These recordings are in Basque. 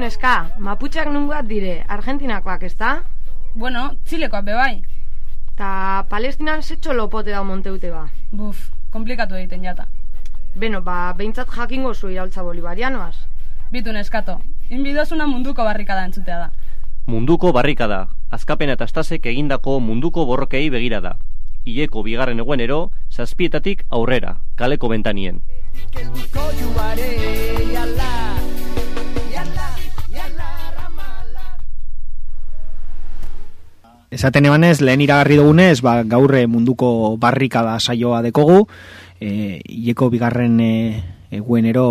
neska, maputxak nungoat dire, Argentinakoak, ez da? Bueno, txilekoak bebai. Ta palestinan zetxo lopote da monteute ba. Buf, komplikatu egiten jata. Beno, ba, behintzat jakingo zu iraultza bolivarianoaz. Bitu neskato, inbidozuna munduko barrikada entzutea da. Munduko barrikada, azkapena eta astasek egindako munduko borrokei begira da. Ileko bigarren eguenero, zazpietatik aurrera, kaleko bentanien. Esaten ebanez, lehen iragarri dugunez, ba, gaurre munduko barrikada saioa dekogu, e, ileko bigarren e, eguenero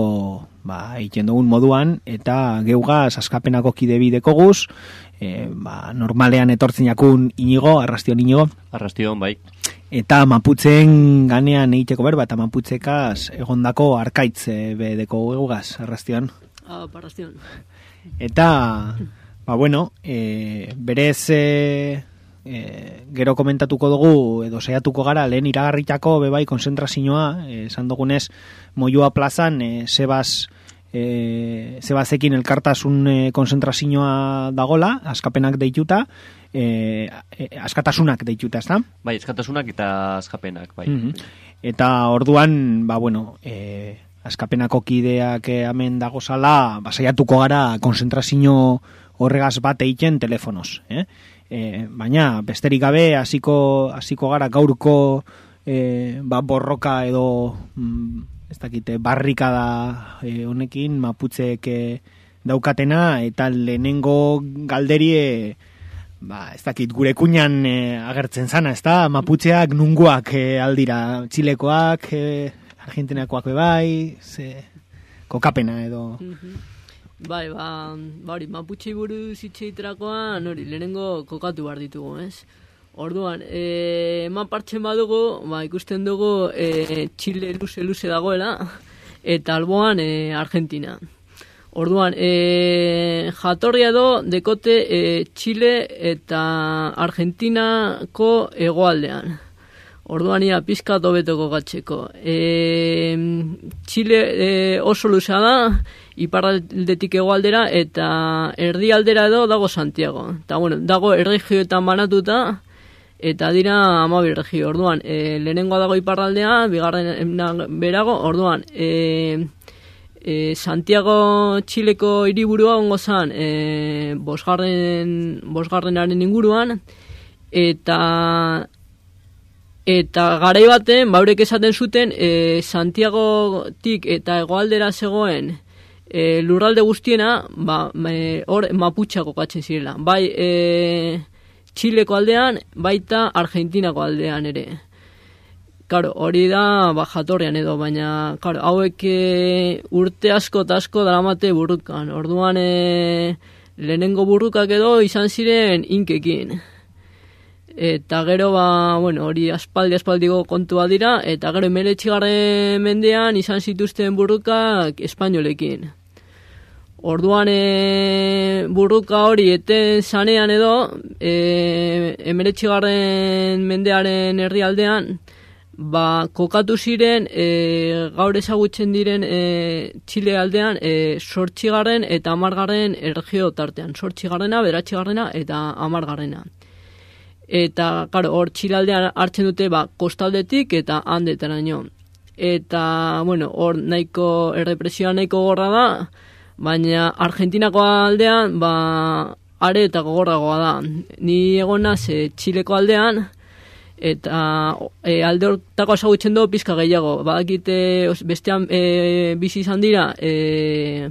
ba, egiten dugun moduan, eta geugaz askapenako kidebi dekoguz, e, ba, normalean etortzinakun inigo, arrastion inigo. Arrastion, bai. Eta maputzen ganean egiteko berba, eta maputzekaz egondako arkaitz e, be deko geugaz, arrastion. Ah, arrastion. Eta, ba, bueno, e, berez... E, e, gero komentatuko dugu edo saiatuko gara lehen iragarritako bebai konzentrazioa e, esan dugunez moioa plazan e, sebas e, sebasekin elkartasun e, konzentrazioa dagola askapenak deituta e, e, askatasunak deituta ez da? Bai, askatasunak eta askapenak bai. Mm eta orduan ba bueno e, askapenako kideak hemen dago sala basaiatuko gara konzentrazio horregaz bat egiten telefonos eh? E, baina besterik gabe hasiko hasiko gara gaurko e, ba, borroka edo mm, ez dakite barrikada e, honekin maputzeek e, daukatena eta lehenengo galderie ba, ez dakit gure kuñan e, agertzen zana, ez da? Maputzeak nunguak e, aldira, txilekoak, e, argentinakoak bebai, ze, kokapena edo... Mhm. Bai, ba, ba hori, maputxei buru zitzeiterakoan, hori, lehenengo kokatu behar ditugu, ez? Orduan, e, eman partzen badugu, ba, ikusten dugu e, Txile luze-luze dagoela, eta alboan e, Argentina. Orduan, e, jatorria do, dekote e, Txile eta Argentinako egoaldean. Orduan ia pizka dobetoko gatzeko. E, Txile e, oso luzea da, iparraldetik egoaldera eta erdialdera edo dago Santiago. Eta bueno, dago erregioetan banatuta eta dira amabi regio. Orduan, e, lehenengoa dago iparraldea, bigarren berago, orduan, e, e, Santiago Txileko hiriburua ongo zan e, bosgarren, bosgarrenaren inguruan, eta Eta garai baten, baurek esaten zuten, e, Santiago-tik eta hegoaldera zegoen e, lurralde guztiena, ba, e, hor maputxako katzen zirela. Bai e, Txileko aldean, baita Argentinako aldean ere. Karo, hori da, ba, jatorrian edo, baina, karo, hauek e, urte asko eta asko daramate burrukan. Orduan, e, lehenengo burrukak edo izan ziren inkekin. Eta gero, ba, bueno, hori aspaldi aspaldiko kontua dira, eta gero emeletxigarren mendean izan zituzten burrukak espainolekin. Orduan e, burruka hori eten zanean edo, e, emeletxigarren mendearen herrialdean, ba, kokatu ziren e, gaur ezagutzen diren e, Txile aldean e, sortxigarren eta amargarren erregio tartean. Sortxigarrena, beratxigarrena eta amargarrena eta claro, hor txilaldean hartzen dute ba, kostaldetik eta handetaraino. Eta, bueno, hor nahiko errepresioa nahiko gorra da, baina Argentinako aldean, ba, are eta gogorragoa da. Ni egona ze Txileko aldean, eta e, alde hortako asagutzen du pizka gehiago. Badakite bestean e, bizi izan dira, e,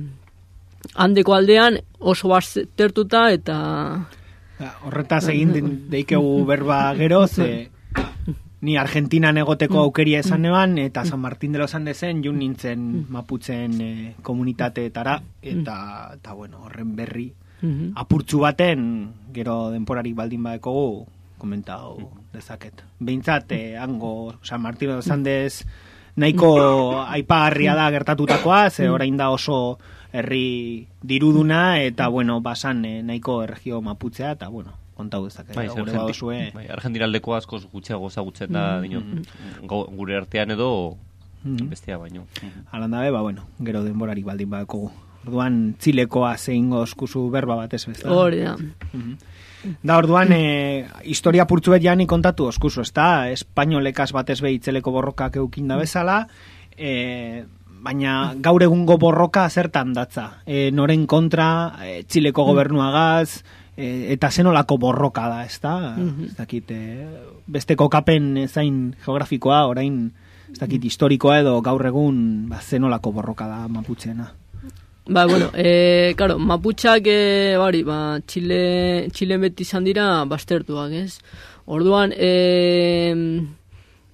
handeko aldean oso baztertuta eta Ba, horretaz egin deikegu berba gero, ze ni Argentina negoteko aukeria esan eban, eta San Martín de los Andesen jun nintzen maputzen e, komunitateetara, eta, eta bueno, horren berri apurtzu baten, gero denporarik baldin badekogu, komentau dezaket. Beintzat, eh, hango San Martín de los Andes nahiko aipagarria da gertatutakoa, ze orain da oso herri diruduna eta bueno, basan eh, nahiko erregio maputzea eta bueno, kontau dezake. Bai, gure badozue. Bai, Argentinaldeko askoz gutxiago ezagutzen da, mm gure artean edo mm bestea baino. Alan dabe, ba bueno, gero denborarik baldin badako Orduan, txilekoa zeingo eskuzu berba batez bezala. Hori da. Da, orduan, e, historia purtzuet jani kontatu oskuzu, ez da? Espainolekaz batez behitzeleko borrokak eukin da bezala, e, baina gaur egungo borroka zertan datza. E, noren kontra, e, txileko gobernuagaz, e, eta zenolako borroka da, ez da? Ez dakit, e, beste kokapen zain geografikoa, orain, ez dakit, historikoa edo gaur egun ba, zenolako borroka da maputzeena. Ba, bueno, e, claro, maputxak, e, bari, ba, Txile, Txile beti izan dira bastertuak, ez? Orduan, e,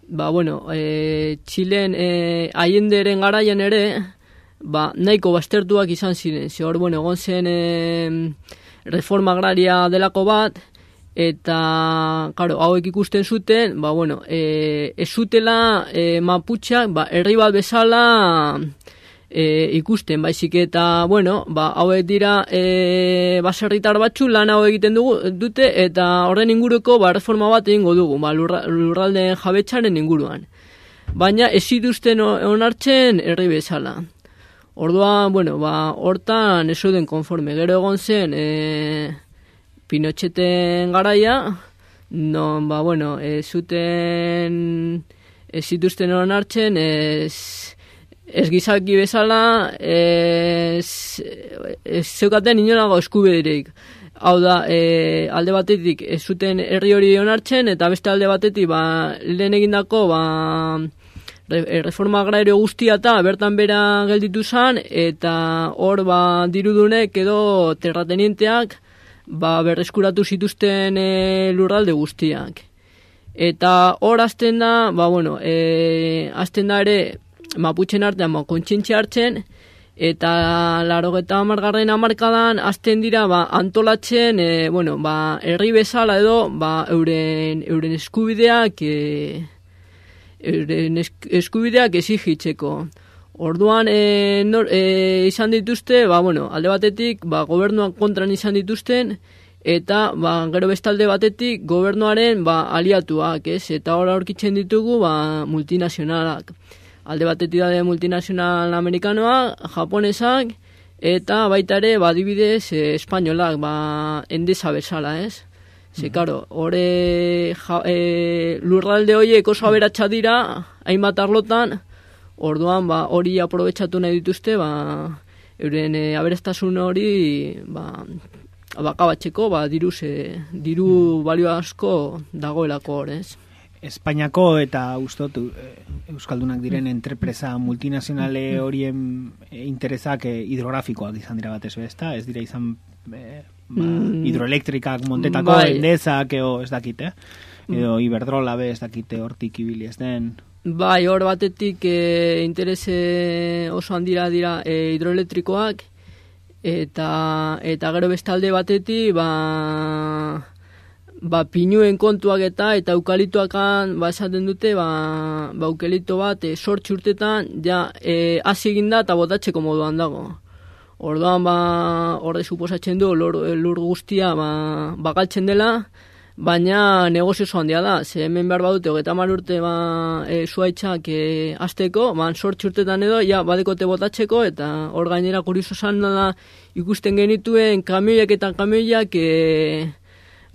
ba, bueno, e, Txilen e, aienderen garaian ere, ba, nahiko bastertuak izan ziren. Ze hor, bueno, egon zen e, reforma agraria delako bat, eta, claro, hauek ikusten zuten, ba, bueno, e, ez zutela e, maputxak, ba, herri bat bezala e, ikusten, baizik eta, bueno, ba, hauek dira e, baserritar batzu lan hau egiten dugu, dute, eta horren inguruko ba, reforma bat egingo dugu, ba, lurra, lurralde jabetxaren inguruan. Baina ez zituzten onartzen herri bezala. Orduan, bueno, ba, hortan ez zeuden konforme. Gero egon zen, e, Pinocheten garaia, non, ba, bueno, ez zuten, ez zituzten onartzen, ez, ez gizaki bezala, ez, ez zeukaten inolago eskubiderik. Hau da, e, alde batetik ez zuten herri hori onartzen, eta beste alde batetik, ba, lehen egindako, ba, re- reforma agrario guztia eta bertan bera gelditu zan, eta hor ba, dirudunek edo terratenienteak ba, berreskuratu zituzten e, lurralde guztiak. Eta hor azten da, ba, bueno, e, azten da ere, maputxen artean, ba, kontxintxe hartzen, eta laro eta amargarren amarkadan azten dira ba, antolatzen, e, bueno, ba, herri bezala edo, ba, euren, euren eskubideak, e, euren esk- eskubideak exigitzeko. Orduan e, nor, e, izan dituzte, ba, bueno, alde batetik, ba, gobernuak kontran izan dituzten, eta ba, gero bestalde batetik gobernuaren ba, aliatuak, ez? Eta hor aurkitzen ditugu ba, multinazionalak. Alde batetik da multinazional amerikanoak, japonesak, eta baita ere, ba, adibidez, e, espainolak, ba, endesa bezala, ez? Ze, karo, hore ja, e, lurralde horiek oso aberatsa dira, hainbat arlotan, orduan ba, hori aprobetsatu nahi dituzte, ba, euren e, aberestasun hori ba, bakabatzeko, ba, diru, ze, diru balio asko dagoelako hor, ez? Espainiako eta ustot eh, euskaldunak diren entrepresa multinazionale horien eh, interesak eh, hidrografikoak izan dira batez be, ezta? Ez dira izan eh, ba, Mm. hidroelektrikak montetako Bai. endezak edo ez dakite, edo iberdrola be ez dakite hortik ibili ez den. Bai, hor batetik e, interese oso handira dira e, hidroelektrikoak, eta, eta gero bestalde batetik, ba, ba pinuen kontuak eta eta eukalituakan ba esaten dute ba, ba eukalito bat e, sortzi urtetan ja e, hasi egin da eta botatzeko moduan dago. Orduan ba horre suposatzen du lur, lur guztia ba, bagaltzen dela, baina negozio oso handia da. Ze hemen behar badute hogeita hamar urte ba, e, zuaitzak e, azteko, ba, sortzi urtetan edo, ja, badekote botatzeko, eta hor gainera kurioso zan da ikusten genituen kamioiak eta kamioiak e,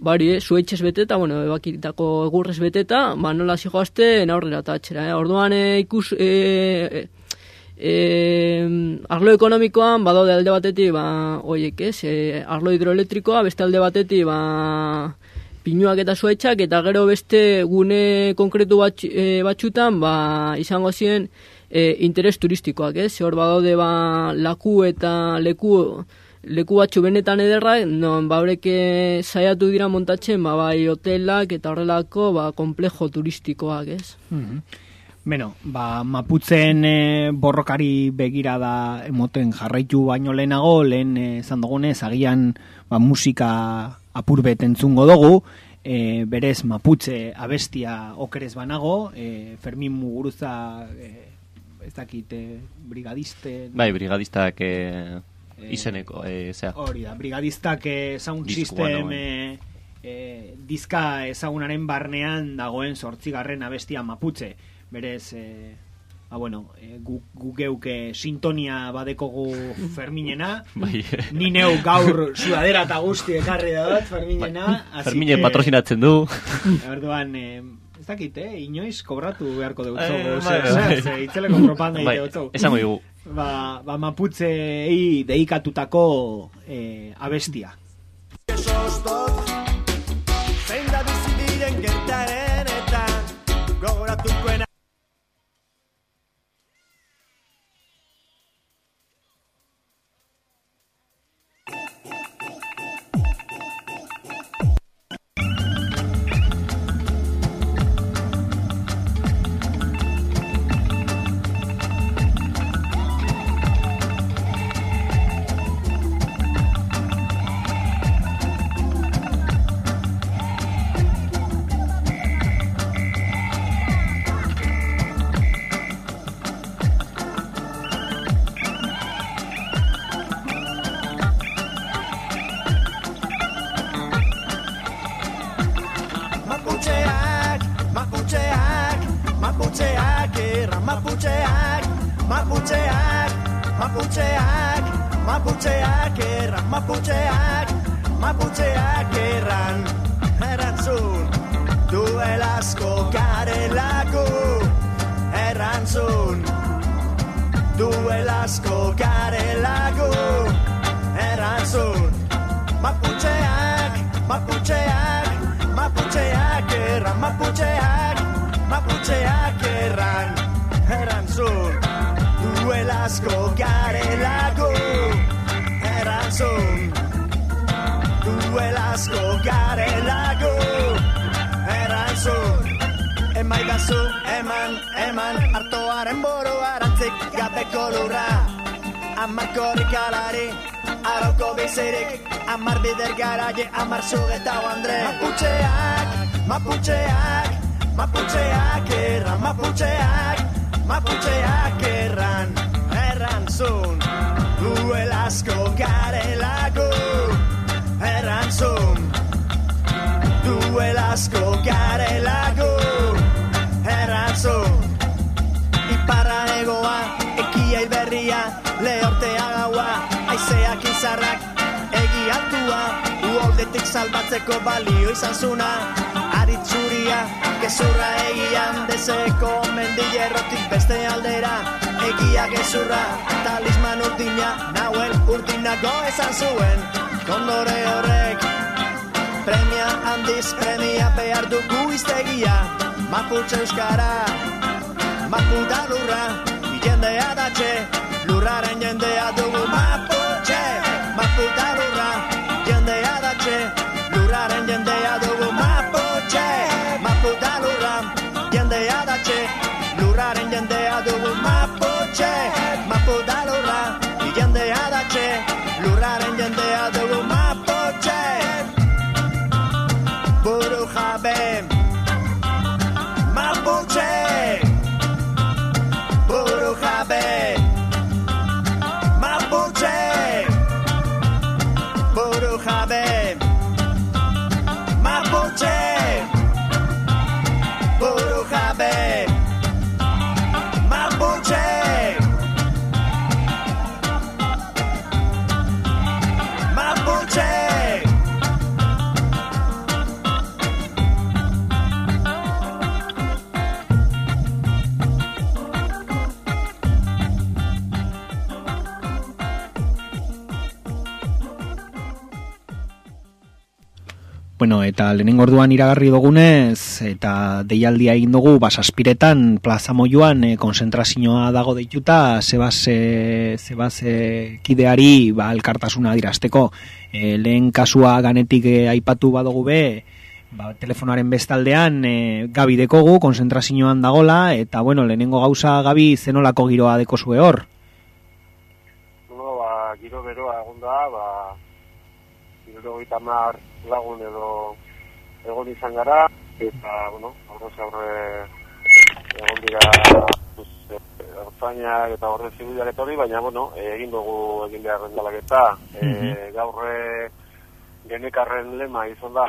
Bari, eh, zuetxez beteta, bueno, ebakitako egurrez beteta, ba, nola zijoazte, aurrera eta atxera, eh? Orduan, eh, ikus, eh, eh, arlo ekonomikoan, badaude alde batetik, ba, oiek, ez, eh, arlo hidroelektrikoa, beste alde batetik, ba, pinuak eta zuetxak, eta gero beste gune konkretu bat, eh, batxutan, ba, izango ziren, eh, interes turistikoak, ez, hor badaude, ba, laku eta leku, leku batzu benetan ederrak, non ba horrek saiatu dira montatzen, ba bai hotelak eta horrelako ba komplejo turistikoak, ez? Mhm. Beno, ba, maputzen e, borrokari begira da emoten jarraitu baino lehenago, lehen eh, esan dugunez, agian ba, musika apurbet entzungo dugu, e, berez maputze abestia okerez banago, e, Fermin Muguruza, e, ez dakit, e, brigadiste... Bai, brigadistak eh, izeneko, eh, zea. Hori da, brigadistak eh, sound Diskoan system dagoen. eh, eh, diska ezagunaren barnean dagoen sortzigarren abestia maputze. Berez, eh, ba, bueno, e, gu, gu geuke sintonia badekogu Ferminena, Bai. ni neu gaur sudadera eta guzti ekarri dut Ferminena, así Ferminen patrocinatzen du. Orduan, eh, ez dakit, eh, inoiz kobratu beharko dugu. Eh, Eh, bai, bai. zer, itzeleko propaganda Bai, dut. esango digu. Ba, ba maputzei deikatutako eh, abestia. Zein da bizi diren duel asko garelako, erantzun, maputxeak, maputxeak, maputxeak erran, maputxeak, maputxeak erran, erantzun, duel asko garelako, erantzun, duel asko garelako, erantzun, emaidazu, eman, eman, hartoaren boro gabeko lurra, amar korrikalari, arauko bizirik, amar bider garaje, amar zugeta Andre. Maputxeak, maputxeak, maputxeak erran, maputxeak, maputxeak erran, errantzun, duel asko garelako, errantzun, duel asko garelako, lehortea gaua, aizeak izarrak, egi altua, uoldetik salbatzeko balio izan zuna, aritzuria, gezurra egian, dezeko mendillerrotik beste aldera, egia gezurra, talisman urdina, nahuel urdinako esan zuen, kondore horrek, premia handiz premia behar dugu iztegia, maputxe euskara, Maputa lurra, jendea datxe, lurraren jendea dugu Maputxe. Maputa lurra, jendea datxe, lurraren jendea dugu Maputxe. Maputa lurra, jendea datxe, lurraren jendea Bueno, eta lehenengo orduan iragarri dugunez, eta deialdia egin dugu, basaspiretan, plaza moioan, e, konzentrazioa dago deituta, zebaz, e, zebaz e, kideari, ba, elkartasuna dirasteko. E, lehen kasua ganetik e, aipatu badugu be, ba, telefonaren bestaldean, e, gabi dekogu, konzentrazioan dagola, eta bueno, lehenengo gauza gabi zenolako giroa deko zue hor. Giro mar lagun edo egon izan gara, eta, bueno, aurrez aurre egon dira ertzainak eta horre zibilak etorri, baina, bueno, eh, egin dugu egin behar rendalaketa. E, gaurre genekarren lema izan da,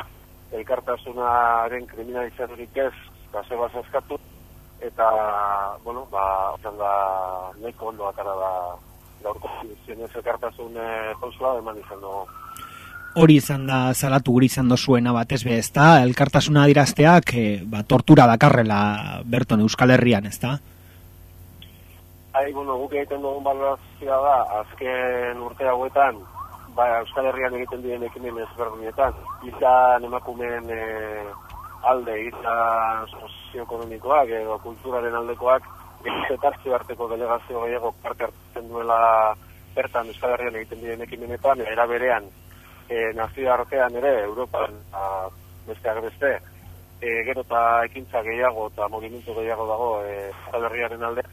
elkartasunaren kriminalizaturik ez, kase bat eskatu, eta, bueno, ba, izan da, neko ondo atara da, gaurko zenez ekartasun e, eman izan dugu. Hori izan da zalatu guri izan dozuena batez be, ezta? Elkartasuna adirazteak e, ba, tortura dakarrela berton Euskal Herrian, ezta? Ai, bueno, guk egiten dugun balorazioa da, azken urte hauetan, ba, Euskal Herrian egiten diren ekimen ezberdinetan, izan emakumeen e, alde, izan sozioekonomikoak edo kulturaren aldekoak, ezetartzio arteko delegazio gehiago parte hartzen duela bertan Euskal Herrian egiten diren ekimenetan, era berean, e, nazio artean ere, Europan, a, besteak beste, e, gero eta ekintza gehiago eta movimentu gehiago dago e, Euskal Herriaren alde,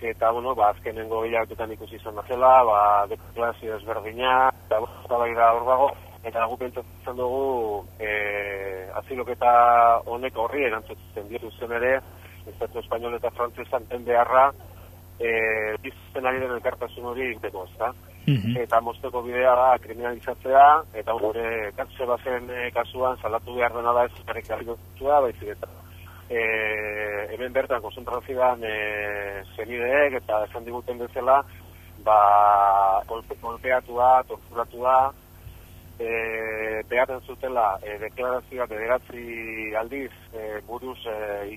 eta, bueno, ba, azkenengo gehiagotetan ikusi izan da zela, ba, deklarazio ezberdina, eta, bueno, eta bai da hor dago, eta gu pentsatzen dugu, e, aziloketa honek horri erantzutzen ditu zen ere, Estatu Espainol eta Frantzizan den beharra, e, bizten ari den elkartasun hori egiteko, ezta? Eta mozteko bidea da kriminalizatzea, eta gure katze bazen e, kasuan salatu behar dena da ez zarek dutua, baizik eta e, hemen bertan konzentrazioan e, zenideek eta esan diguten bezala, ba, golpe, golpeatua, torturatua, e, behaten zutela e, deklarazioa bederatzi aldiz e, buruz e,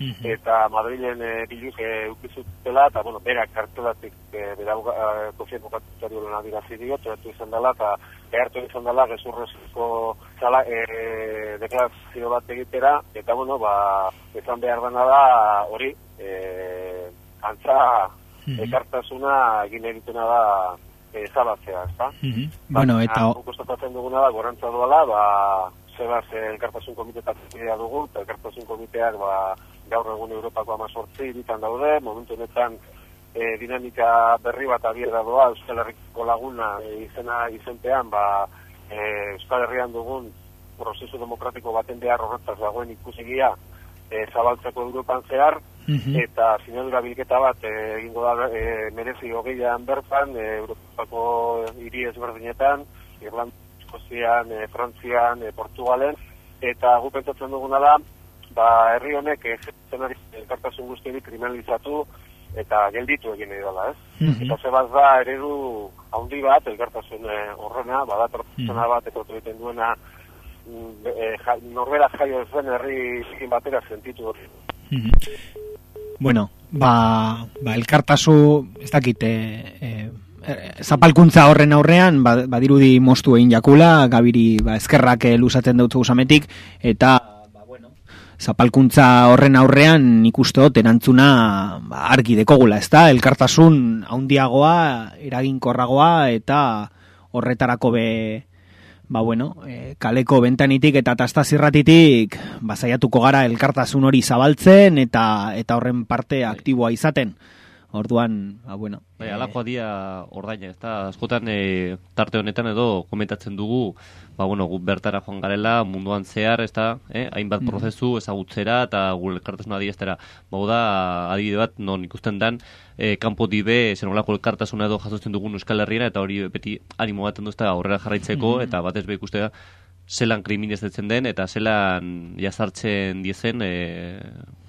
eta Madrilen e, biluk e, ukizutela, eta, bueno, berak kartelatik e, bera e, kofien bokatutario lana dirazi dio, teratu izan dela, eta behartu izan dela, gezurrezko zala, e, deklarazio bat egitera, eta, bueno, ba, ezan behar dena da, hori, e, antza, ekartasuna egin egitena da, e, zabatzea, ezta? Bueno, eta... Guk ostatatzen duguna da, gorantza duela, ba, zebaz eh, elkartasun komitetak zidea dugu, eta elkartasun komiteak ba, gaur egun Europako amazortzi ditan daude, momentu honetan e, dinamika berri bat abiera doa, Euskal Herriko laguna e, izena izenpean, ba, e, Euskal Herrian dugun prozesu demokratiko baten behar horretaz dagoen ikusigia e, zabaltzeko Europan zehar, eta sinadura bilketa bat e, egingo da e, merezi hogeian bertan, e, Europako hiri ezberdinetan, Irlanda, Eskozian, e, Frantzian, e, Portugalen, eta gu pentsatzen duguna da, ba, herri honek zenari elkartasun guztiari kriminalizatu eta gelditu egin nahi dela, ez? Eta zebaz da, eredu handi bat, elkartasun e, horrena, bada pertsona bat, ekotu egiten duena, mm, e, ja, norbera jaio ez den herri zikin batera sentitu hori. Bueno, ba, ba elkartasu, ez dakit, e, zapalkuntza horren aurrean, ba, badirudi mostu egin jakula, gabiri ba, ezkerrak eh, lusatzen dut gusametik, eta zapalkuntza horren aurrean nik uste dut erantzuna ba, argi dekogula, ez da? Elkartasun haundiagoa, eraginkorragoa, eta horretarako be, ba bueno, e, kaleko bentanitik eta tastazirratitik basaiatuko gara elkartasun hori zabaltzen eta eta horren parte aktiboa izaten. Orduan, ba bueno, Bai, alakoa dia ordaina, ez da, askotan e, tarte honetan edo komentatzen dugu, ba, bueno, gu bertara joan garela, munduan zehar, ez da, eh, hainbat prozesu ezagutzera eta gure elkartasuna adiestera. Bau da, adibide bat, non ikusten dan, e, kanpo dibe, zenolako elkartasuna edo jasotzen dugun Euskal Herriera, eta hori beti animo baten duzta aurrera jarraitzeko, eta batez be ikustea, zelan kriminalizatzen den, eta zelan jazartzen diezen e,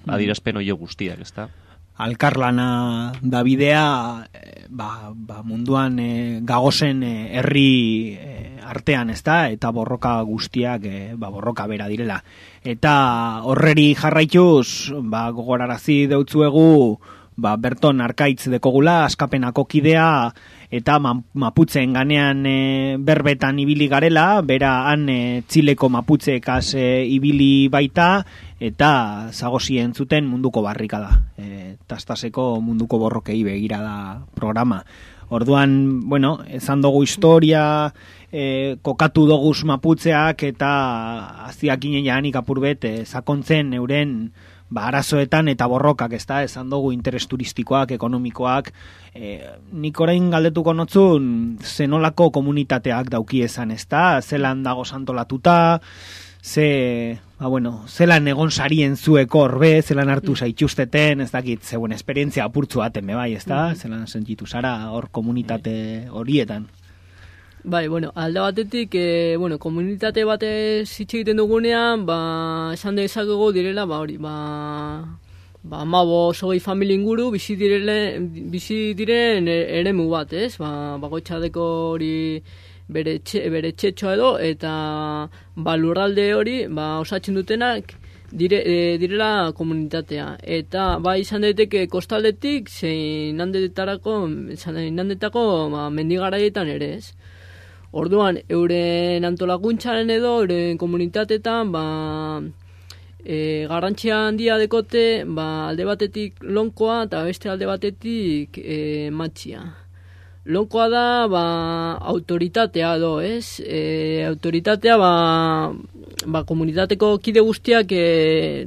adirazpen hori guztiak, ez da? Alkarlana da bidea eh, ba, ba munduan e, gagozen eh, herri e, artean ez da eta borroka guztiak e, ba, borroka bera direla eta horreri jarraituz ba, gogorarazi deutzuegu ba, berton arkaitz dekogula askapenako kidea eta ma, maputzen ganean e, berbetan ibili garela bera han e, txileko maputzeekaz e, ibili baita eta zagozi entzuten munduko barrikada. E, tastaseko munduko borrokei begira da programa. Orduan, bueno, ezan dugu historia, e, kokatu doguz maputzeak eta aziak inean ikapurbet, e, sakontzen euren ba, arazoetan eta borrokak, ez da, esan dugu interes turistikoak, ekonomikoak, e, nik orain galdetuko notzun zenolako komunitateak dauki esan, ez da, zelan dago santolatuta, ze, ba bueno, zelan egon sarien zueko horbe, zelan hartu zaitxusteten, ez dakit, zeuen esperientzia apurtzu baten, bai, ez da, zelan sentitu zara hor komunitate horietan. Bai, bueno, alde batetik, e, bueno, komunitate bate zitxe egiten dugunean, ba, esan dezakegu direla, ba, hori, ba, ba, mabo sogei familia inguru bizi direle, bizi diren e- eremu bat, ez? Ba, bakoitzadeko hori bere, txe, bere txetxoa edo, eta ba, lurralde hori ba, osatzen dutenak dire, e, direla komunitatea. Eta ba, izan daiteke kostaldetik, zein handetarako, zein handetako ba, mendigaraietan ere, ez? Orduan, euren antolakuntzaren edo, euren komunitatetan, ba, e, garrantzia handia dekote, ba, alde batetik lonkoa eta beste alde batetik e, matxia. Lonkoa da, ba, autoritatea do, ez? E, autoritatea, ba, ba, komunitateko kide guztiak, e,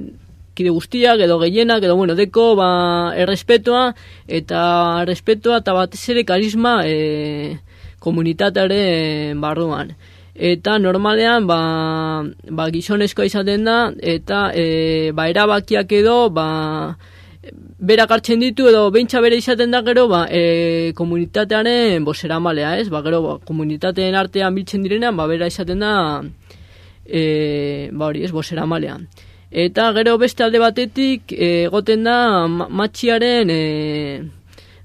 kide guztiak, edo gehienak, edo, bueno, deko, ba, errespetoa, eta errespetoa, eta batez ere karisma, e, komunitatearen barruan. Eta normalean, ba, ba gizonezkoa izaten da, eta e, ba, erabakiak edo, ba, berak hartzen ditu edo beintza bere izaten da gero ba, e, komunitatearen bosera malea, ez? Ba, gero ba, komunitateen artean biltzen direnean, ba, bera izaten da e, ba hori, ez, bosera malea. Eta gero beste alde batetik e, egoten da ma- matxiaren e,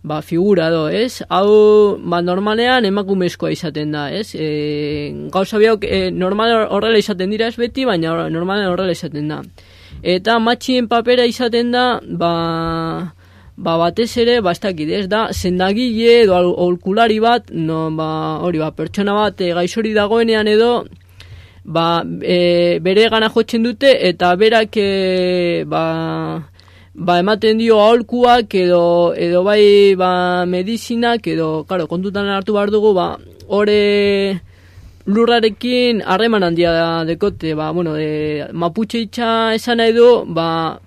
ba, figura do, ez? Hau, ba, normalean emakumezkoa izaten da, ez? E, gauza biok, e, normal horrela izaten dira ez beti, baina normalean horrela izaten da. Eta matxien papera izaten da, ba, ba batez ere, ba, ez da, sendagile edo aholkulari bat, no, ba, hori, ba, pertsona bat e, gaixori dagoenean edo, ba, e, bere gana jotzen dute, eta berak, e, ba, ba, ematen dio aholkuak edo, edo bai ba, medizinak edo, karo, kontutan hartu behar dugu, ba, ore lurrarekin harreman handia da dekote, ba, bueno, e, maputxe itxa esan nahi du, ba,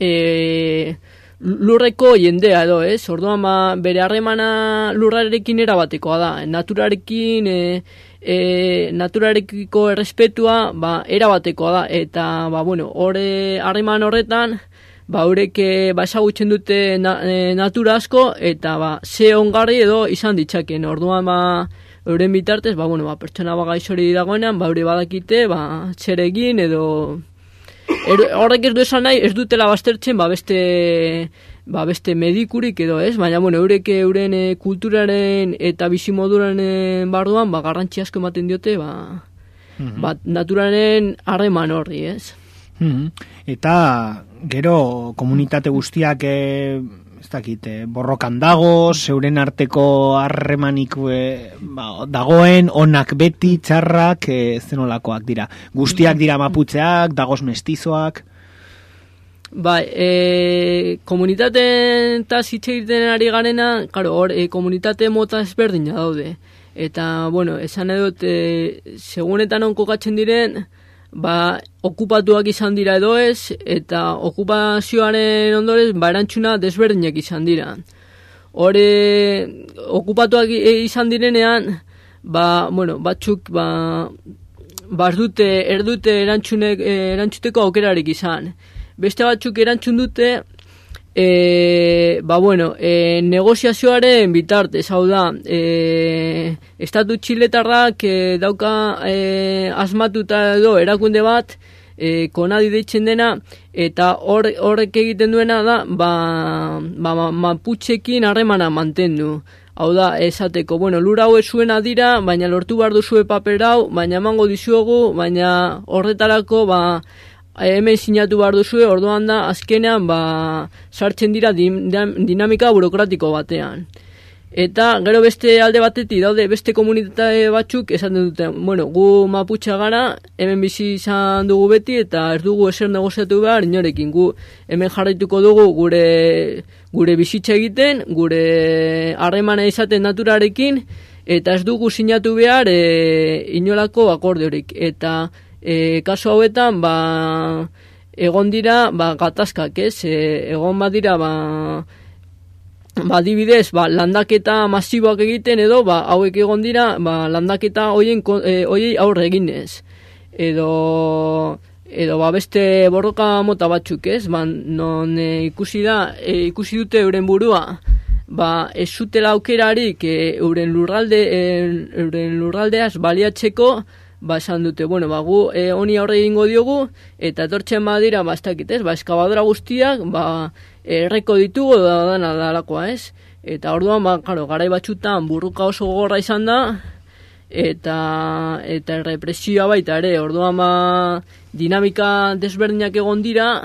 e, lurreko jendea edo, ez? Orduan, ba, bere harremana lurrarekin erabatekoa da. Naturarekin, e, e, naturarekiko errespetua, ba, erabatekoa da. Eta, ba, bueno, hore harreman horretan, ba, horek e, ba, ezagutzen dute na, e, natura asko, eta, ba, ze ongarri edo izan ditzaken. Orduan, ba, euren bitartez, ba, bueno, ba, pertsona ba, gaixori dagoenean, ba, hori badakite, ba, zer egin edo, Er, horrek ez du esan nahi, ez dutela baztertzen, ba beste, ba beste medikurik edo ez, baina bueno, eurek euren e, kulturaren eta bizimoduraren barruan, ba garrantzi asko ematen diote, ba, ba naturaren harreman horri, ez? Mhm. Eta gero komunitate guztiak e, ez dakit, e, borrokan dago, zeuren arteko harremanik e, ba, dagoen, onak beti, txarrak, e, zenolakoak dira. Guztiak dira maputzeak, dagoz mestizoak. Bai, e, komunitateen eta hitz egiten ari garena, claro, hor, e, komunitate mota ezberdina daude. Eta, bueno, esan edot, e, segunetan onko diren, ba, okupatuak izan dira edo ez, eta okupazioaren ondorez, ba, erantzuna desberdinak izan dira. Hore, okupatuak izan direnean, ba, bueno, batzuk, ba, ba ez dute, erdute erantzunek, eh, erantzuteko aukerarik izan. Beste batzuk erantzun dute, e, ba bueno, e, negoziazioaren bitartez, hau da, e, estatu txiletarrak e, dauka e, asmatuta edo erakunde bat, e, konadi deitzen dena, eta hor, horrek egiten duena da, ba, ba, ma- maputxekin harremana mantendu. Hau da, esateko, bueno, lura hau zuena dira, baina lortu behar duzue paper hau, baina emango dizuegu, baina horretarako, ba, hemen sinatu behar duzue, orduan da, azkenean, ba, sartzen dira dinamika burokratiko batean. Eta gero beste alde batetik daude beste komunitate batzuk esaten dute, bueno, gu maputxa gara, hemen bizi izan dugu beti eta ez dugu eser negoziatu behar inorekin gu hemen jarraituko dugu gure gure bizitza egiten, gure harremana izaten naturarekin eta ez dugu sinatu behar e, inolako akordiorik eta e, kasu hauetan ba egon dira ba gatazkak, ez? E, egon badira ba ba, adibidez, ba, landaketa masiboak egiten edo, ba, hauek egon dira, ba, landaketa hoien, e, aurre eginez. Edo, edo ba, beste borroka mota batzuk, ez? Ba, non e, ikusi da, e, ikusi dute euren burua, ba, ez zutela aukerarik e, euren lurralde, e, euren lurraldeaz baliatzeko, ba esan dute, bueno, ba gu e, honi aurre egingo diogu eta etortzen badira, ba ez dakit, ez? Ba eskabadora guztiak, ba erreko ditugu da dana dalakoa, ez? Eta orduan, ba, claro, garai batzutan burruka oso gogorra izan da eta eta represioa baita ere. Orduan ba dinamika desberdinak egon dira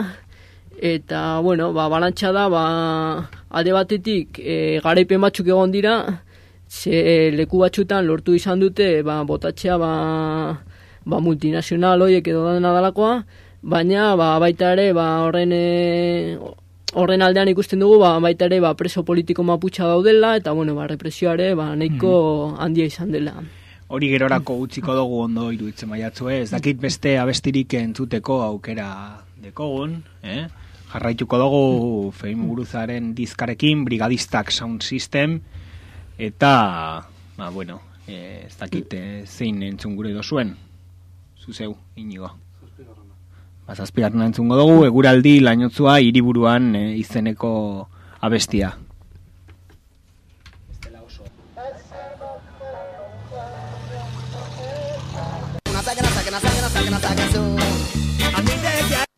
eta bueno, ba balantza da, ba alde batetik e, garaipen batzuk egon dira, ze leku batzutan lortu izan dute ba botatzea ba ba multinazional hoiek edo dena dalakoa, baina ba baita ere ba horren e, horren aldean ikusten dugu ba, baita ere ba, preso politiko maputxa daudela eta bueno, ba, represioare ba, nahiko handia izan dela. Hori gerorako utziko dugu ondo iruditzen maiatzu, eh? ez dakit beste abestirik entzuteko aukera dekogun, eh? jarraituko dugu Fein Guruzaren dizkarekin, Brigadistak Sound System, eta, ba, bueno, eh, ez dakit eh, zein entzun gure dozuen, zuzeu, inigo. Ba, zazpigarren entzungo dugu, eguraldi lainotzua hiriburuan eh, izeneko abestia. Amildegiaren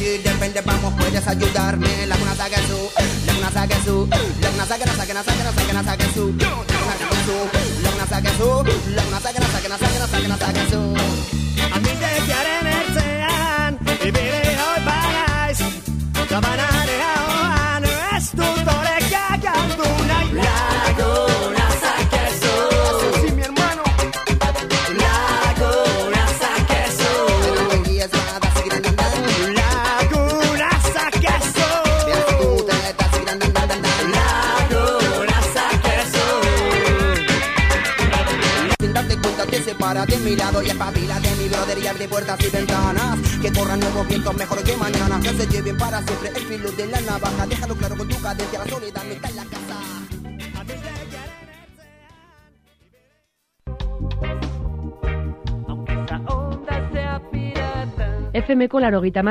ti depende, vamos, puedes ayudarme. La cuna saque su, la cuna saque su, la cuna saque, la saque, la saque, la saque, la saque su, la cuna saque su, la cuna saque su, la cuna saque, saque, la saque, la saque, la saque su. Lado y espabila de mi brother y abre puertas y ventanas. Que corran nuevos vientos mejor que mañana. Que se lleven para siempre el filo de la navaja. Déjalo claro con tu cadencia, la soledad no está en la casa. FMko laro gita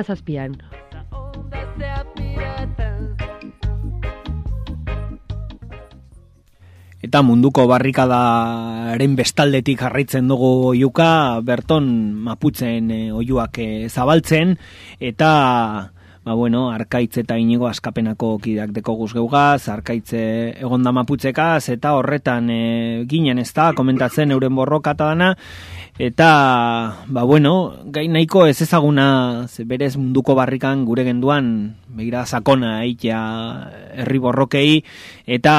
Eta munduko barrikadaren bestaldetik jarraitzen dugu oiuka, berton maputzen e, oiuak eh, zabaltzen, eta, ba bueno, arkaitz eta inigo askapenako kideak deko guzgeugaz, arkaitze egonda maputzekaz, eta horretan e, ginen ez da, komentatzen euren borroka eta dana, eta, ba bueno, gai nahiko ez ezaguna, ze berez munduko barrikan gure genduan, begira sakona eitea herri borrokei, eta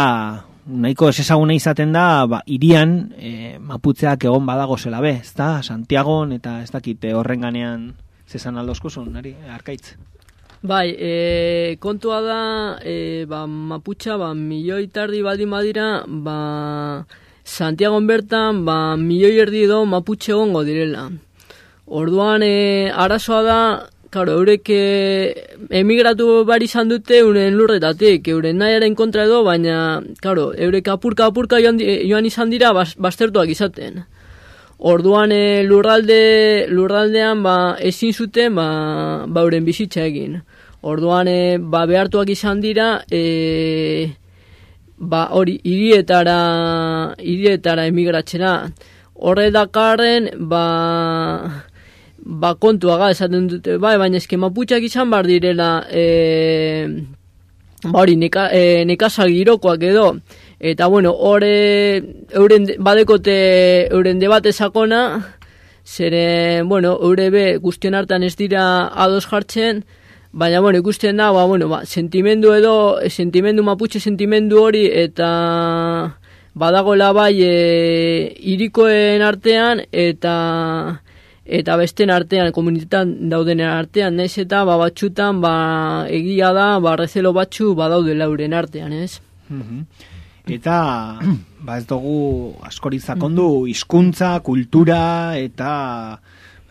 nahiko ez ezaguna izaten da, ba, irian e, maputzeak egon badago zela be, ez da, Santiagon eta ez dakite horren ganean zezan aldozkuzun, nari, arkaitz. Bai, e, kontua da, e, ba, maputxa, ba, milioi tardi baldin badira, ba, Santiagon bertan, ba, milioi erdi edo maputxe egongo direla. Orduan, e, arazoa da, Claro, eurek eh, emigratu bari izan dute euren lurretatik, euren nahiaren kontra edo, baina, claro, eurek apurka apurka joan, joan izan dira bas, bastertuak izaten. Orduan e, lurralde, lurraldean ba, ezin zuten ba, ba euren bizitza egin. Orduan e, ba, behartuak izan dira e, ba, hori hirietara hirietara emigratzera. Horre dakarren ba, ba, kontuaga esaten dute, bai, baina eske maputxak izan bar direla, e, ba hori, neka, e, nekazal girokoak edo, eta bueno, hore, euren, badekote euren debate sakona, zere, bueno, eure be, guztion hartan ez dira ados jartzen, baina, bueno, ikusten da, ba, bueno, ba, sentimendu edo, sentimendu maputxe sentimendu hori, eta badagola bai e, irikoen artean, eta eta besten artean, komunitetan dauden artean, nez eta ba, batxutan ba, egia da, ba, rezelo batxu badaude lauren artean, ez? Mhm. Eta, ba ez dugu askori zakondu, hizkuntza, kultura, eta,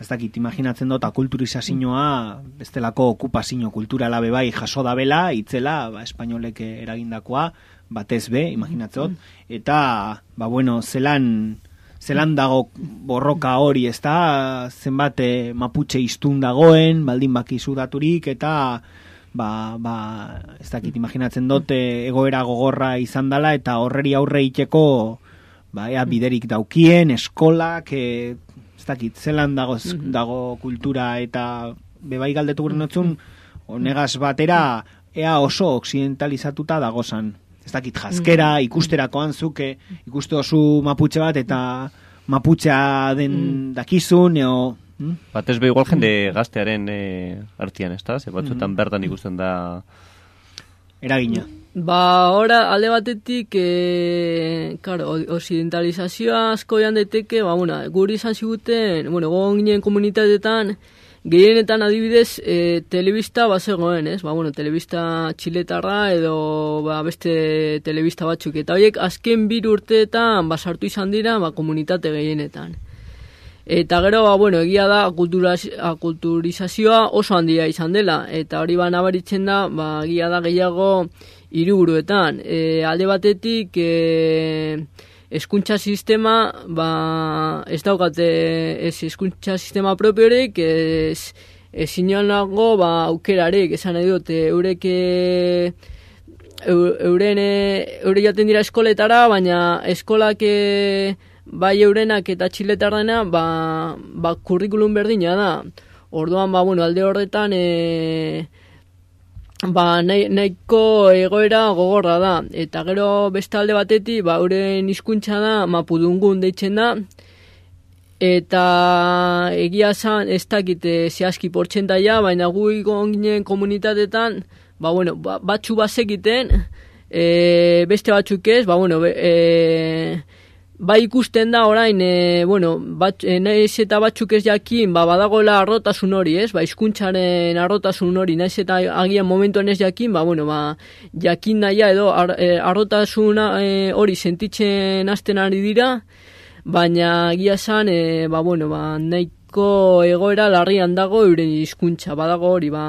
ez dakit, imaginatzen dut, akulturizazioa, bestelako okupazio kulturala bebai jaso da bela, itzela, ba, espainolek eragindakoa, batez be, imaginatzen dut, eta, ba bueno, zelan, zelan dago borroka hori, ez da, zenbat eh, maputxe iztun dagoen, baldin bakizu daturik, eta ba, ba, ez dakit, imaginatzen dut eh, egoera gogorra izan dela, eta horreri aurre iteko ba, ea biderik daukien, eskolak, e, ez dakit, zelan dago, dago kultura, eta bebai galdetu gure notzun, honegaz batera, ea oso occidentalizatuta dagozan. Ez dakit, jaskera, ikusterakoan zuke, ikuste oso maputxe bat, eta maputxea den dakizun, eo... hm? Batez be igual jende gaztearen e, artian, ez da? Ze batzuetan bertan ikusten da... Eragina. Ba, ora, alde batetik, e, karo, o- occidentalizazioa asko joan deteke, ba, bueno, guri izan ziguten, bueno, gogon ginen komunitateetan, gehienetan adibidez, e, telebista bazegoen, ez? Ba, bueno, telebista txiletarra edo ba, beste telebista batzuk. Eta horiek azken bir urteetan basartu izan dira ba, komunitate gehienetan. Eta gero, ba, bueno, egia da akulturaz- akulturizazioa oso handia izan dela. Eta hori ba nabaritzen da, ba, egia da gehiago hiriburuetan. E, alde batetik, e, eskuntza sistema, ba, ez daukate ez eskuntza sistema propiorik, ez, ez inolago, ba, aukerarik, esan nahi dut, eurek e, eu- euren e, eure jaten dira eskoletara, baina eskolak e, bai eurenak eta txiletarrena ba, ba kurrikulum berdina da. Orduan, ba, bueno, alde horretan e, ba, nahi, nahiko egoera gogorra da. Eta gero beste alde batetik, ba, euren hizkuntza da mapudungun deitzen da, eta egia zan ez dakite zehazki portxentaia, baina gu igon ginen komunitatetan, ba, bueno, ba, batzu bazekiten, e, beste batzuk ez, ba, bueno, e, ba ikusten da orain, e, bueno, bat, e, naiz eta batzuk ez jakin, ba, badagoela arrotasun hori, ez, ba, hizkuntzaren arrotasun hori, naiz eta agian momentuan ez jakin, ba, bueno, ba, jakin naia edo ar, e, arrotasuna e, hori sentitzen hasten ari dira, baina egia esan, e, ba, bueno, ba, nahiko egoera larrian dago euren hizkuntza, badago hori, ba,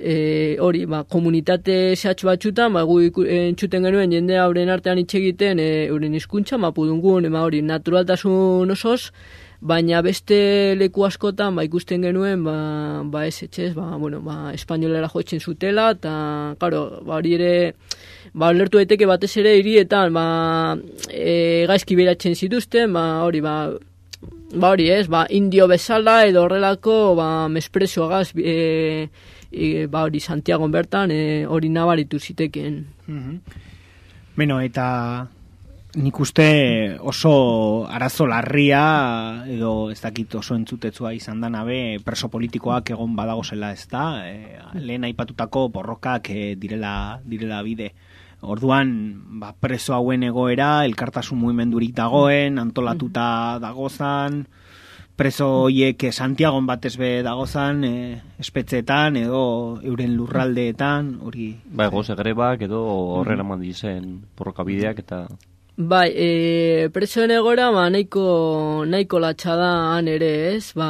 e, hori, ba, komunitate zehatz batxutan, ba, gu entzuten genuen jende hauren artean hitz egiten e, euren hizkuntza, mapudungun, ba, hori, naturaltasun osoz, baina beste leku askotan, ba, ikusten genuen, ba, ba ez etxez, ba, bueno, ba, espainolera jotzen zutela, eta, claro, ba, hori ere, ba, lertu daiteke batez ere hirietan, ba, e, gaizki beratzen zituzten, ba, hori, ba, ba hori ez, ba, indio bezala edo horrelako, ba, mespresoagaz, e, e, ba, hori Santiago bertan, e, hori nabaritu ziteken. Beno, eta nik uste oso arazo larria edo ez dakit oso entzutetzua izan dana be preso politikoak egon badagozela ez da e, lehen aipatutako borrokak e, direla, direla bide. Orduan, ba, preso hauen egoera, elkartasun mugimendurik dagoen, antolatuta dagozan, preso hoiek eh, Santiagon batez be dagozan, e, espetzeetan edo euren lurraldeetan, hori... Ba, goze grebak edo horrela eman dizen porrokabideak eta... Bai, e, presoen egora, ba, nahiko, nahiko latxa da han ere, ez? Ba,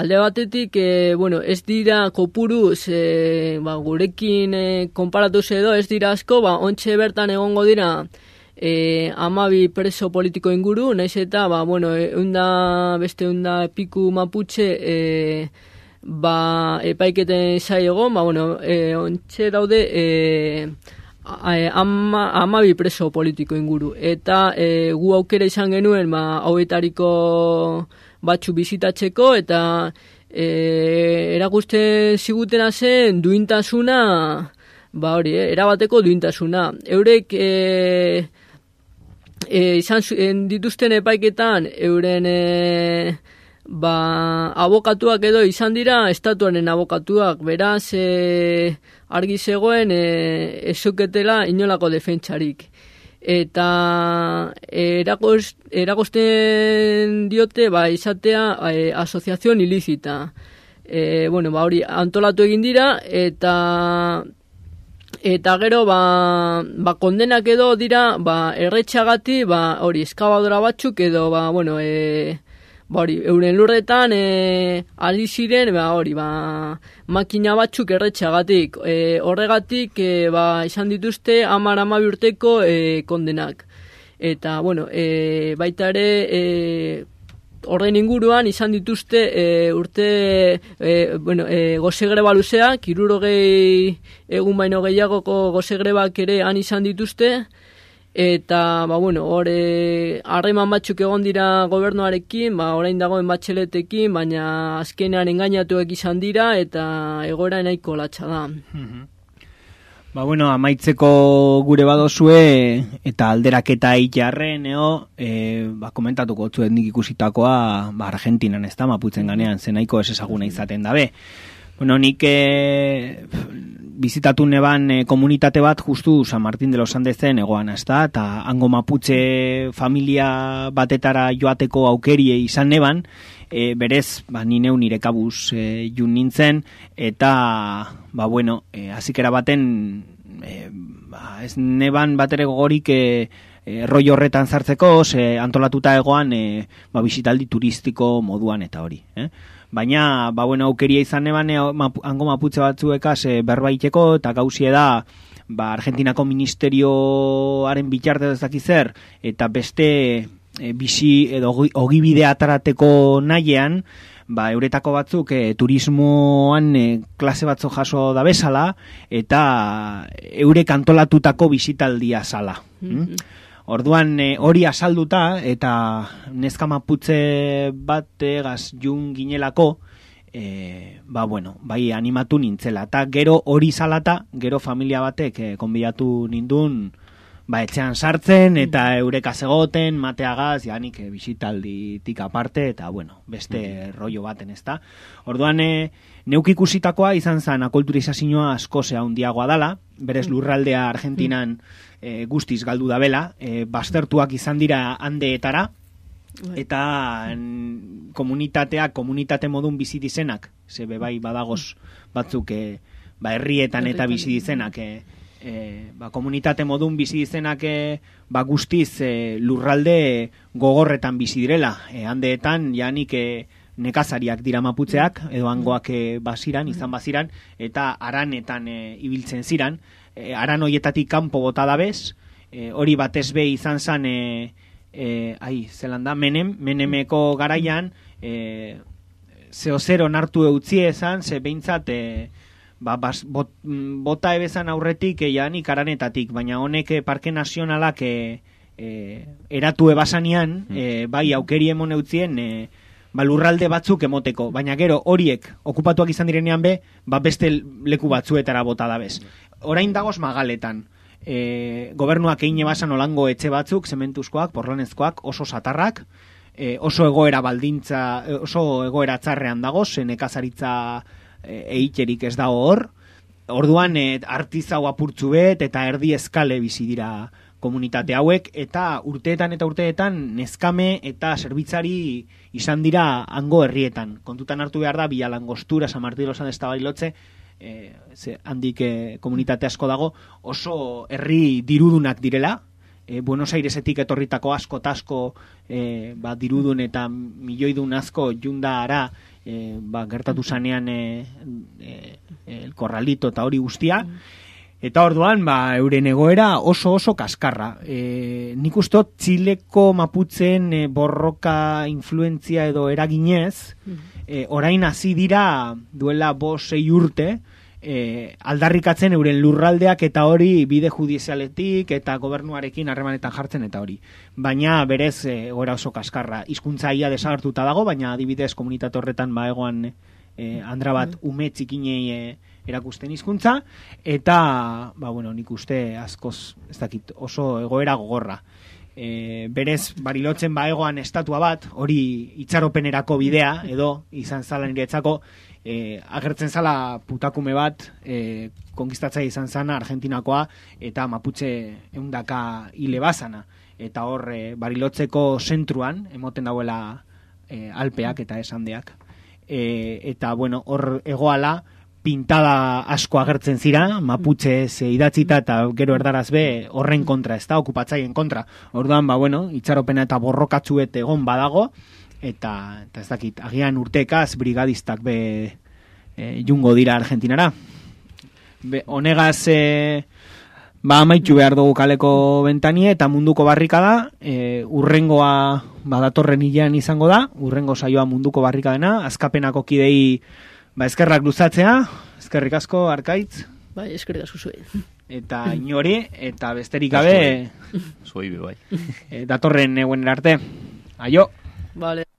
alde batetik, e, bueno, ez dira kopuruz, e, ba, gurekin e, konparatuz edo, ez dira asko, ba, ontxe bertan egongo dira, e, amabi preso politiko inguru, naiz eta, ba, bueno, e, eunda, beste eunda piku maputxe, e, ba, epaiketen zai egon, ba, bueno, e, ontxe daude, e, ama, amabi preso politiko inguru. Eta e, gu aukera izan genuen, ba, hauetariko batzu bizitatzeko eta e, erakusten zigutena zen duintasuna ba hori, eh, erabateko duintasuna. Eurek e, e, izan zu- en dituzten epaiketan euren e, ba, abokatuak edo izan dira estatuaren abokatuak, beraz e, argi zegoen e, ezuketela inolako defentsarik. Eta erakos, erakosten diote ba, izatea e, asoziazion ilizita. E, bueno, ba, hori antolatu egin dira eta Eta gero, ba, ba, kondenak edo dira, ba, erretxagati, ba, hori, eskabadora batzuk edo, ba, bueno, e, ba, hori, euren lurretan, e, ari ziren, ba, hori, ba, makina batzuk erretxagatik. E, horregatik, e, ba, izan dituzte, amar amabi urteko e, kondenak. Eta, bueno, e, baita ere, e, horren inguruan izan dituzte e, urte e, bueno, e, gozegreba luzeak, irurogei egun baino gehiagoko gozegrebak ere han izan dituzte, eta, ba, bueno, hor, e, harreman batzuk egon dira gobernuarekin, ba, orain dagoen batxeletekin, baina azkenean engainatuek izan dira, eta egoera nahiko latxa da. Ba, bueno, amaitzeko gure badozue eta alderaketa itxarren, eo, e, ba, komentatuko zuen nik ikusitakoa, ba, Argentinan ez da, maputzen ganean, zenaiko ez ezaguna izaten dabe. Bueno, nik e, bizitatu neban e, komunitate bat justu San Martín de los Andezen egoan, ez da, eta hango maputxe familia batetara joateko aukerie izan neban, e, berez, ba, ni neu nire kabuz e, jun nintzen, eta, ba, bueno, e, azikera baten, e, ba, ez neban batere gogorik e, e, rollo horretan zartzeko, ze antolatuta egoan, e, ba, bisitaldi turistiko moduan eta hori, eh? Baina, ba, bueno, aukeria izan neban, e, mapu, hango maputze batzuekaz e, berbaiteko, eta gauzie da, ba, Argentinako ministerioaren bitartez ez zer, eta beste e, bizi edo ogi- ogibide atarateko nahian, ba, euretako batzuk e, turismoan e, klase batzu jaso da bezala, eta eurek antolatutako bisitaldia zala. Mm? Orduan e, hori asalduta eta neska maputze bat egaz jun ginelako, e, ba bueno, bai animatu nintzela. Eta gero hori zalata, gero familia batek e, konbilatu nindun, ba etxean sartzen eta eureka zegoten, mateagaz, janik e, bisitalditik aparte, eta bueno, beste rollo baten ez da. Orduan, e, neuk ikusitakoa izan zen akulturizazioa asko zea handiagoa dala, berez lurraldea Argentinan e, guztiz galdu da bela, e, baztertuak izan dira handeetara, eta mm, komunitateak komunitate modun bizi dizenak, ze bai badagoz batzuk e, ba herrietan eta bizi dizenak e, e, ba, komunitate modun bizi dizenak e, ba guztiz e, lurralde gogorretan bizi direla, e, handeetan janik e, nekazariak dira maputzeak, edo hangoak e, baziran, izan baziran, eta aranetan e, ibiltzen ziran, e, aran hoietatik kanpo bota dabez, e, hori batez be izan zan, e, e, ai, zelan da, menem, menemeko garaian, e, zeo zer onartu eutzi ezan, ze behintzat, e, ba, bas, bot, mm, bota ebezan aurretik eian ikaranetatik, baina honek e, Parke Nazionalak e, e, eratu ebasanian, e, bai aukeri emon eutzien, e, ba, lurralde batzuk emoteko, baina gero horiek okupatuak izan direnean be, ba, beste leku batzuetara bota dabez. Orain dagoz magaletan, e, gobernuak egin ebasan olango etxe batzuk, zementuzkoak, porlanezkoak, oso satarrak, e, oso egoera baldintza, e, oso egoera txarrean dago, zen nekazaritza e, eiterik ez dago hor, orduan e, artizau apurtzu bet eta erdi eskale bizi dira komunitate hauek, eta urteetan eta urteetan neskame eta zerbitzari izan dira hango herrietan. Kontutan hartu behar da, Bialangostura, San Martín Losan ez bailotze, e, ze handik e, komunitate asko dago, oso herri dirudunak direla, e, Buenos Airesetik etorritako asko eta asko e, ba, dirudun eta milioidun asko junda ara e, ba, gertatu zanean e, e, el korralito eta hori guztia, Eta orduan, ba, euren egoera oso oso kaskarra. E, nik ustot, Txileko maputzen e, borroka influentzia edo eraginez, e, orain hasi dira duela bo sei urte, e, aldarrikatzen euren lurraldeak eta hori bide judizialetik eta gobernuarekin harremanetan jartzen eta hori. Baina berez e, gora oso kaskarra. Hizkuntza ia desagertuta dago, baina adibidez komunitate horretan ba egoan e, andra bat ume txikinei e, erakusten hizkuntza eta ba bueno, nik uste askoz ez dakit oso egoera gogorra. E, berez barilotzen baegoan estatua bat, hori itxaropenerako bidea, edo izan zala niretzako, e, agertzen zala putakume bat, e, konkistatzaile izan zana Argentinakoa, eta Maputxe eundaka hile bazana. Eta hor, e, barilotzeko zentruan, emoten dauela e, alpeak eta esandeak. E, eta, bueno, hor egoala, pintada asko agertzen zira, maputxe ze idatzita eta gero erdaraz be horren kontra, ez da, okupatzaien kontra. Orduan, ba, bueno, itxaropena eta borrokatzuet egon badago, eta, eta ez dakit, agian urtekaz brigadistak be e, jungo dira Argentinara. Be, honegaz, e, ba, amaitu behar dugu kaleko bentanie eta munduko barrikada, e, urrengoa badatorren hilean izango da, urrengo saioa munduko barrikadena, azkapenako kidei Ba, eskerrak luzatzea, eskerrik asko, arkaitz. Bai, eskerrik asko zuei. Eta inori, eta besterik gabe, Zuei bai. eh, datorren eguen arte. Aio! Vale.